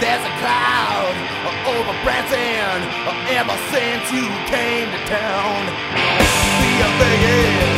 There's a cloud over Branson ever since you came to town. The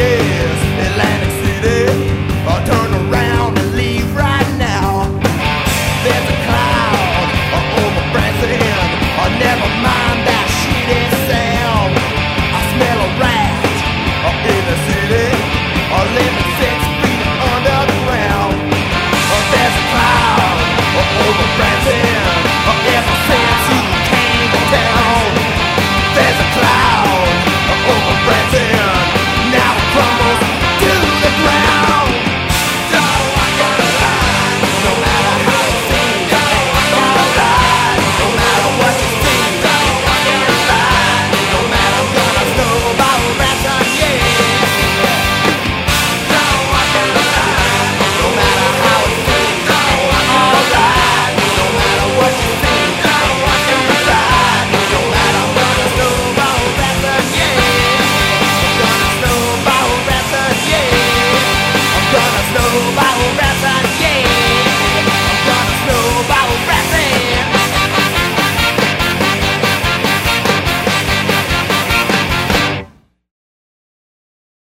yeah.